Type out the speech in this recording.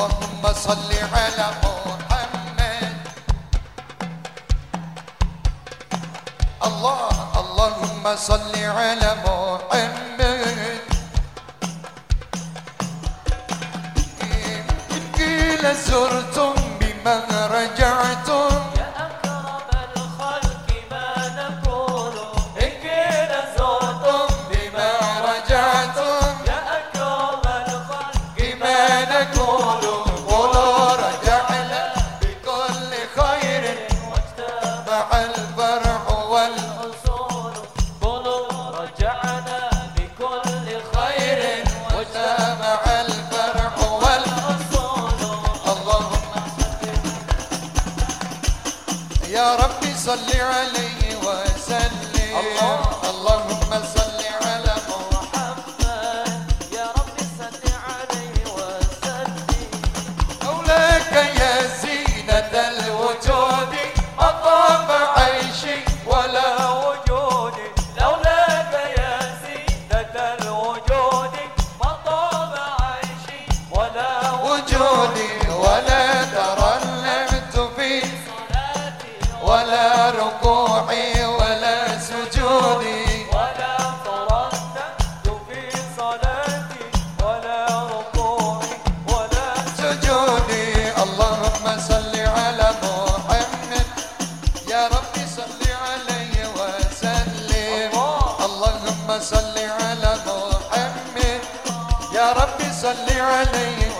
صل على محمد الله اللهم صل على محمد قيل زرتم بمن رجعتم يا ربي صل عليه وسلم. الله. اللهم صل على محمد. يا رب صل عليه وسلم. مولاك يا زينة الوجود أطاب عيشي ولا وجودي لولاك يا زينة الوجود ما طاب عيشي ولا وجودي يا ربي صل عليه